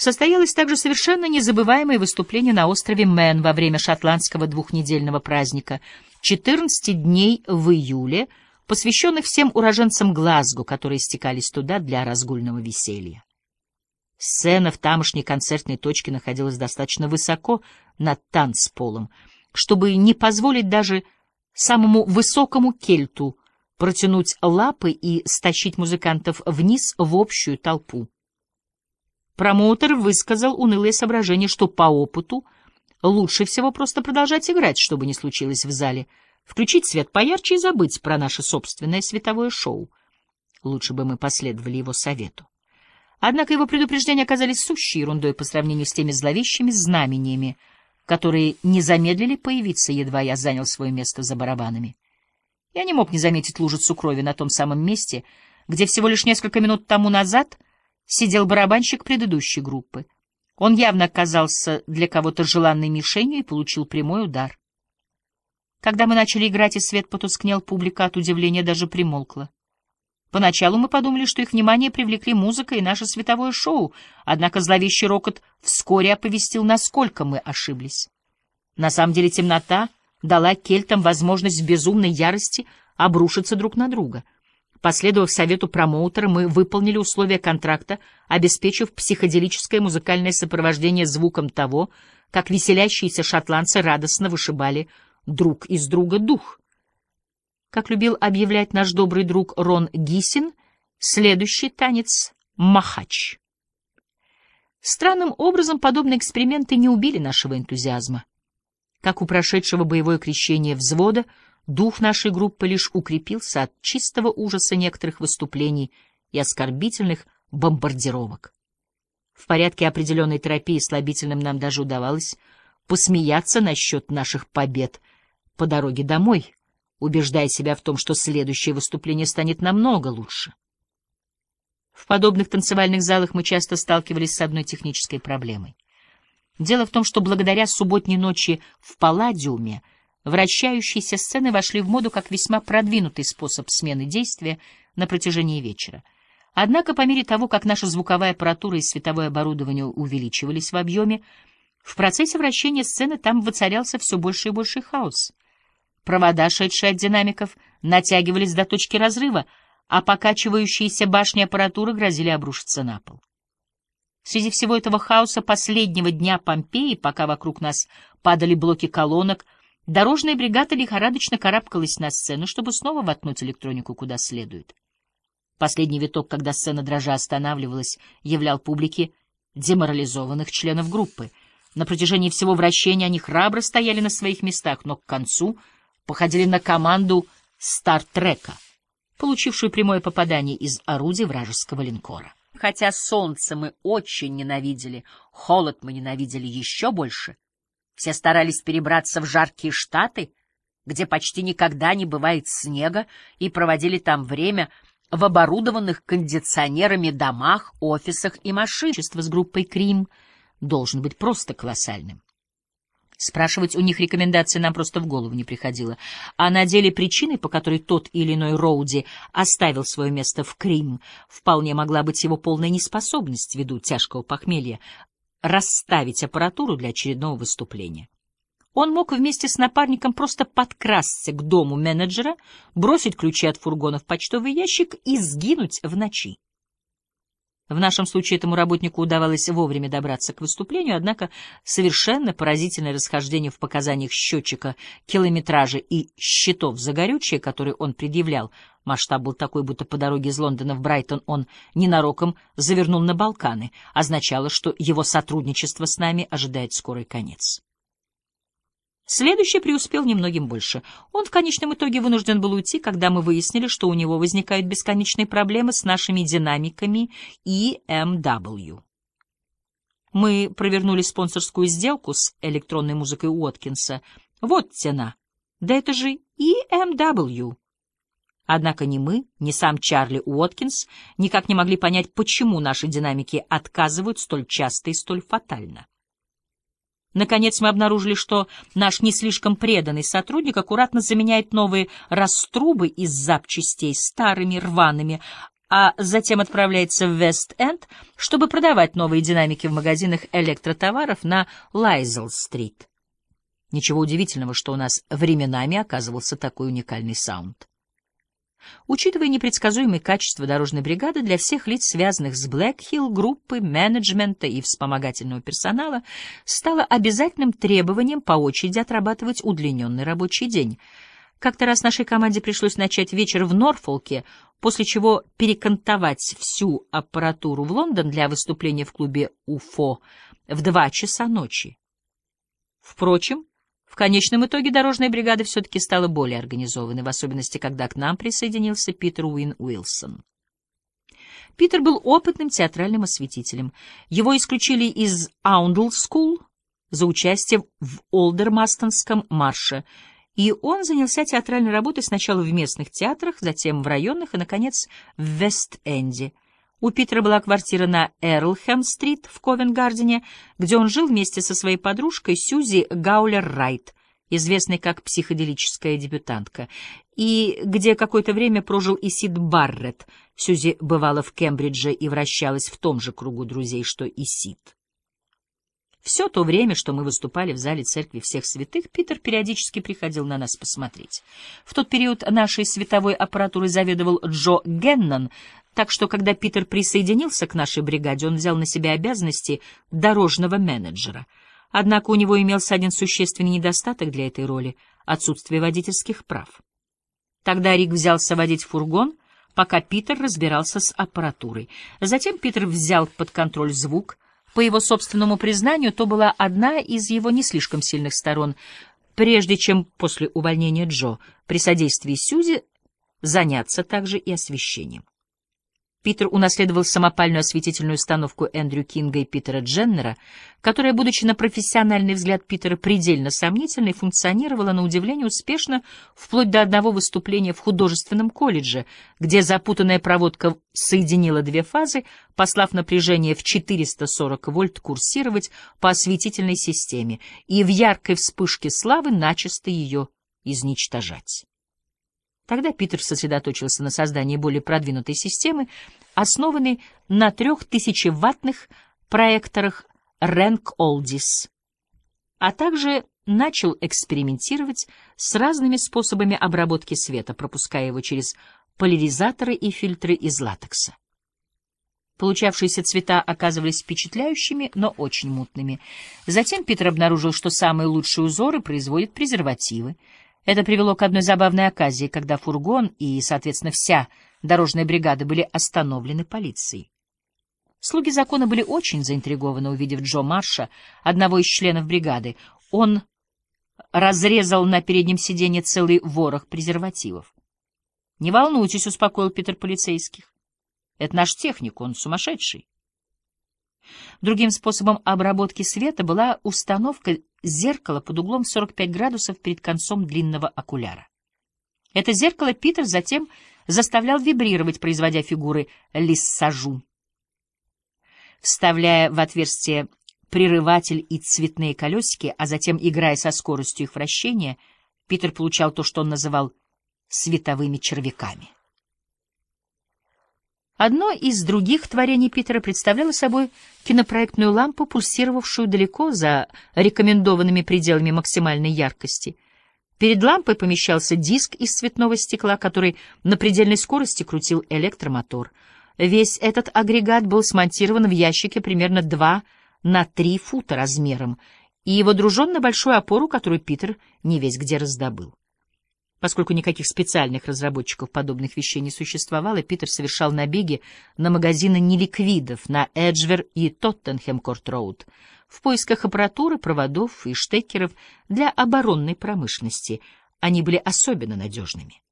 Состоялось также совершенно незабываемое выступление на острове Мэн во время шотландского двухнедельного праздника, 14 дней в июле, посвященных всем уроженцам Глазго, которые стекались туда для разгульного веселья. Сцена в тамошней концертной точке находилась достаточно высоко над танцполом, чтобы не позволить даже самому высокому кельту протянуть лапы и стащить музыкантов вниз в общую толпу. Промоутер высказал унылое соображение, что по опыту лучше всего просто продолжать играть, что бы ни случилось в зале, включить свет поярче и забыть про наше собственное световое шоу. Лучше бы мы последовали его совету. Однако его предупреждения оказались сущей ерундой по сравнению с теми зловещими знамениями, которые не замедлили появиться, едва я занял свое место за барабанами. Я не мог не заметить лужицу крови на том самом месте, где всего лишь несколько минут тому назад сидел барабанщик предыдущей группы. Он явно оказался для кого-то желанной мишенью и получил прямой удар. Когда мы начали играть и свет потускнел, публика от удивления даже примолкла. Поначалу мы подумали, что их внимание привлекли музыка и наше световое шоу, однако зловещий рокот вскоре оповестил, насколько мы ошиблись. На самом деле темнота дала кельтам возможность в безумной ярости обрушиться друг на друга. Последовав совету промоутера, мы выполнили условия контракта, обеспечив психоделическое музыкальное сопровождение звуком того, как веселящиеся шотландцы радостно вышибали друг из друга дух. Как любил объявлять наш добрый друг Рон Гисин, следующий танец — махач. Странным образом подобные эксперименты не убили нашего энтузиазма. Как у прошедшего боевое крещение взвода, дух нашей группы лишь укрепился от чистого ужаса некоторых выступлений и оскорбительных бомбардировок. В порядке определенной терапии слабительным нам даже удавалось посмеяться насчет наших побед по дороге домой, убеждая себя в том, что следующее выступление станет намного лучше. В подобных танцевальных залах мы часто сталкивались с одной технической проблемой — Дело в том, что благодаря субботней ночи в Палладиуме вращающиеся сцены вошли в моду как весьма продвинутый способ смены действия на протяжении вечера. Однако по мере того, как наша звуковая аппаратура и световое оборудование увеличивались в объеме, в процессе вращения сцены там воцарялся все больше и больше хаос. Провода, шедшие от динамиков, натягивались до точки разрыва, а покачивающиеся башни аппаратуры грозили обрушиться на пол. Среди всего этого хаоса последнего дня Помпеи, пока вокруг нас падали блоки колонок, дорожная бригада лихорадочно карабкалась на сцену, чтобы снова воткнуть электронику куда следует. Последний виток, когда сцена дрожа останавливалась, являл публике деморализованных членов группы. На протяжении всего вращения они храбро стояли на своих местах, но к концу походили на команду Стартрека, получившую прямое попадание из орудия вражеского линкора. Хотя солнце мы очень ненавидели, холод мы ненавидели еще больше. Все старались перебраться в жаркие штаты, где почти никогда не бывает снега, и проводили там время в оборудованных кондиционерами домах, офисах и машинах. С группой Крим должен быть просто колоссальным. Спрашивать у них рекомендации нам просто в голову не приходило. А на деле причиной, по которой тот или иной Роуди оставил свое место в Крим, вполне могла быть его полная неспособность ввиду тяжкого похмелья расставить аппаратуру для очередного выступления. Он мог вместе с напарником просто подкрасться к дому менеджера, бросить ключи от фургона в почтовый ящик и сгинуть в ночи. В нашем случае этому работнику удавалось вовремя добраться к выступлению, однако совершенно поразительное расхождение в показаниях счетчика километража и счетов за горючее, которые он предъявлял, масштаб был такой, будто по дороге из Лондона в Брайтон он ненароком завернул на Балканы, означало, что его сотрудничество с нами ожидает скорый конец. Следующий преуспел немногим больше. Он в конечном итоге вынужден был уйти, когда мы выяснили, что у него возникают бесконечные проблемы с нашими динамиками EMW. Мы провернули спонсорскую сделку с электронной музыкой Уоткинса. Вот тена. Да это же EMW. Однако ни мы, ни сам Чарли Уоткинс никак не могли понять, почему наши динамики отказывают столь часто и столь фатально. Наконец мы обнаружили, что наш не слишком преданный сотрудник аккуратно заменяет новые раструбы из запчастей старыми рваными, а затем отправляется в Вест-Энд, чтобы продавать новые динамики в магазинах электротоваров на Лайзел-стрит. Ничего удивительного, что у нас временами оказывался такой уникальный саунд. Учитывая непредсказуемые качества дорожной бригады для всех лиц, связанных с Блэкхилл, группы, менеджмента и вспомогательного персонала, стало обязательным требованием по очереди отрабатывать удлиненный рабочий день. Как-то раз нашей команде пришлось начать вечер в Норфолке, после чего перекантовать всю аппаратуру в Лондон для выступления в клубе «Уфо» в два часа ночи. Впрочем, в конечном итоге дорожная бригада все-таки стала более организованной, в особенности, когда к нам присоединился Питер Уин Уилсон. Питер был опытным театральным осветителем. Его исключили из Аундл Скул за участие в Олдермастонском марше, и он занялся театральной работой сначала в местных театрах, затем в районных и, наконец, в Вест-Энде. У Питера была квартира на Эрлхэм-стрит в Ковенгардене, где он жил вместе со своей подружкой Сьюзи Гаулер-Райт, известной как психоделическая дебютантка, и где какое-то время прожил и Сид Барретт. Сьюзи бывала в Кембридже и вращалась в том же кругу друзей, что и Сид. Все то время, что мы выступали в зале церкви всех святых, Питер периодически приходил на нас посмотреть. В тот период нашей световой аппаратурой заведовал Джо Геннон, так что, когда Питер присоединился к нашей бригаде, он взял на себя обязанности дорожного менеджера. Однако у него имелся один существенный недостаток для этой роли — отсутствие водительских прав. Тогда Рик взялся водить фургон, пока Питер разбирался с аппаратурой. Затем Питер взял под контроль звук. По его собственному признанию, то была одна из его не слишком сильных сторон, прежде чем после увольнения Джо при содействии Сьюзи заняться также и освещением. Питер унаследовал самопальную осветительную установку Эндрю Кинга и Питера Дженнера, которая, будучи на профессиональный взгляд Питера предельно сомнительной, функционировала на удивление успешно вплоть до одного выступления в художественном колледже, где запутанная проводка соединила две фазы, послав напряжение в 440 вольт курсировать по осветительной системе и в яркой вспышке славы начисто ее изничтожать. Тогда Питер сосредоточился на создании более продвинутой системы, основанной на трехтысячеваттных проекторах Rank Oldies, а также начал экспериментировать с разными способами обработки света, пропуская его через поляризаторы и фильтры из латекса. Получавшиеся цвета оказывались впечатляющими, но очень мутными. Затем Питер обнаружил, что самые лучшие узоры производят презервативы — это привело к одной забавной оказии, когда фургон и, соответственно, вся дорожная бригада были остановлены полицией. Слуги закона были очень заинтригованы, увидев Джо Марша, одного из членов бригады. Он разрезал на переднем сиденье целый ворох презервативов. — Не волнуйтесь, — успокоил Питер полицейских. — Это наш техник, он сумасшедший. Другим способом обработки света была установка зеркала под углом 45 градусов перед концом длинного окуляра. Это зеркало Питер затем заставлял вибрировать, производя фигуры лиссажу. Вставляя в отверстие прерыватель и цветные колесики, а затем играя со скоростью их вращения, Питер получал то, что он называл световыми червяками. Одно из других творений Питера представляло собой кинопроектную лампу, пульсировавшую далеко за рекомендованными пределами максимальной яркости. Перед лампой помещался диск из цветного стекла, который на предельной скорости крутил электромотор. Весь этот агрегат был смонтирован в ящике примерно 2 на 3 фута размером и его дружен на большую опору, которую Питер не весь где раздобыл. Поскольку никаких специальных разработчиков подобных вещей не существовало, Питер совершал набеги на магазины неликвидов на Эджвер и Тоттенхэм-Корт-Роуд в поисках аппаратуры, проводов и штекеров для оборонной промышленности. Они были особенно надежными.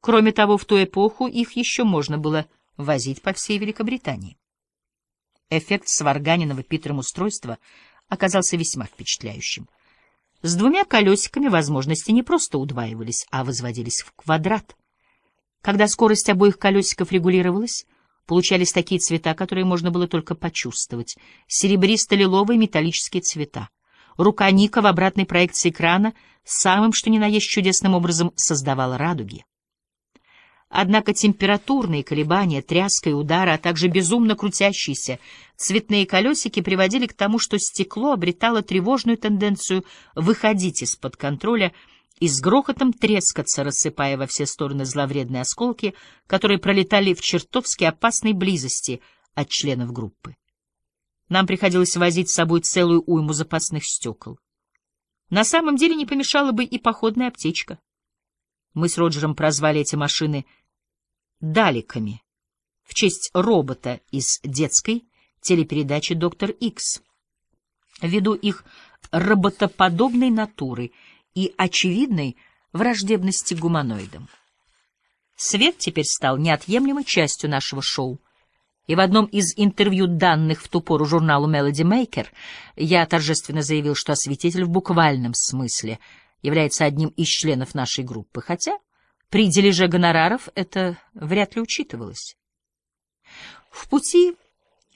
Кроме того, в ту эпоху их еще можно было возить по всей Великобритании. Эффект сварганенного Питером устройства оказался весьма впечатляющим — с двумя колесиками возможности не просто удваивались, а возводились в квадрат. Когда скорость обоих колесиков регулировалась, получались такие цвета, которые можно было только почувствовать. Серебристо-лиловые металлические цвета. Рука Ника в обратной проекции экрана самым что ни на есть чудесным образом создавала радуги. Однако температурные колебания, тряска и удары, а также безумно крутящиеся цветные колесики приводили к тому, что стекло обретало тревожную тенденцию выходить из-под контроля и с грохотом трескаться, рассыпая во все стороны зловредные осколки, которые пролетали в чертовски опасной близости от членов группы. Нам приходилось возить с собой целую уйму запасных стекол. На самом деле не помешала бы и походная аптечка. Мы с Роджером прозвали эти машины «даликами» в честь робота из детской телепередачи «Доктор Икс». Ввиду их роботоподобной натуры и очевидной враждебности гуманоидам. Свет теперь стал неотъемлемой частью нашего шоу, и в одном из интервью, данных в ту пору журналу Melody Maker, я торжественно заявил, что осветитель в буквальном смысле является одним из членов нашей группы, хотя при дележе гонораров это вряд ли учитывалось. В пути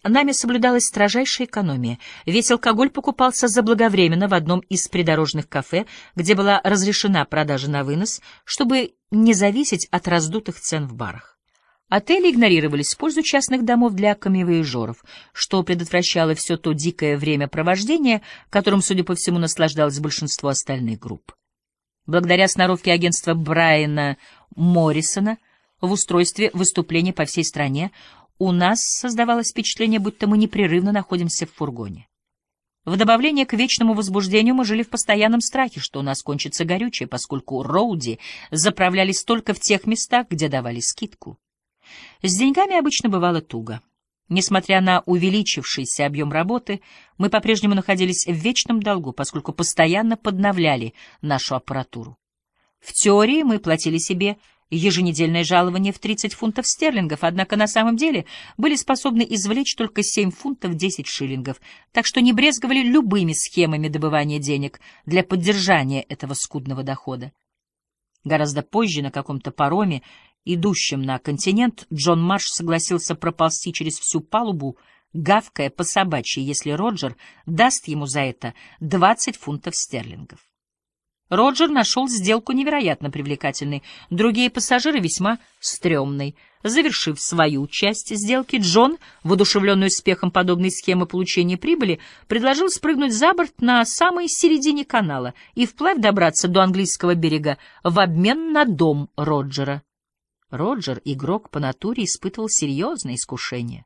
нами соблюдалась строжайшая экономия. Весь алкоголь покупался заблаговременно в одном из придорожных кафе, где была разрешена продажа на вынос, чтобы не зависеть от раздутых цен в барах. Отели игнорировались в пользу частных домов для камевояжеров, что предотвращало все то дикое времяпровождение, которым, судя по всему, наслаждалось большинство остальных групп. Благодаря сноровке агентства Брайана Моррисона в устройстве выступлений по всей стране у нас создавалось впечатление, будто мы непрерывно находимся в фургоне. В добавление к вечному возбуждению мы жили в постоянном страхе, что у нас кончится горючее, поскольку роуди заправлялись только в тех местах, где давали скидку. С деньгами обычно бывало туго. Несмотря на увеличившийся объем работы, мы по-прежнему находились в вечном долгу, поскольку постоянно подновляли нашу аппаратуру. В теории мы платили себе еженедельное жалование в 30 фунтов стерлингов, однако на самом деле были способны извлечь только 7 фунтов 10 шиллингов, так что не брезговали любыми схемами добывания денег для поддержания этого скудного дохода. Гораздо позже на каком-то пароме идущим на континент, Джон Марш согласился проползти через всю палубу, гавкая по собачьи, если Роджер даст ему за это 20 фунтов стерлингов. Роджер нашел сделку невероятно привлекательной, другие пассажиры весьма стрёмной. Завершив свою часть сделки, Джон, воодушевленный успехом подобной схемы получения прибыли, предложил спрыгнуть за борт на самой середине канала и вплавь добраться до английского берега в обмен на дом Роджера. Роджер, игрок по натуре, испытывал серьезное искушение.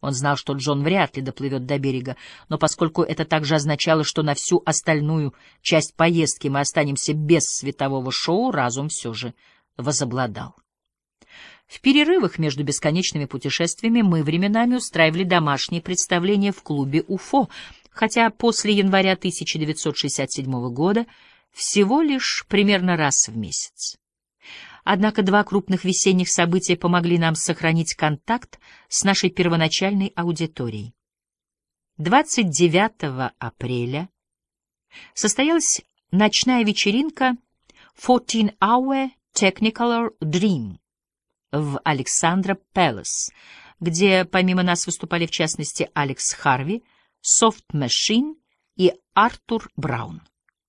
Он знал, что Джон вряд ли доплывет до берега, но поскольку это также означало, что на всю остальную часть поездки мы останемся без светового шоу, разум все же возобладал. В перерывах между бесконечными путешествиями мы временами устраивали домашние представления в клубе «Уфо», хотя после января 1967 года всего лишь примерно раз в месяц. Однако два крупных весенних события помогли нам сохранить контакт с нашей первоначальной аудиторией. 29 апреля состоялась ночная вечеринка 14 Hour Technicolor Dream в Александра Пэлас, где помимо нас выступали в частности Алекс Харви, Soft Machine и Артур Браун.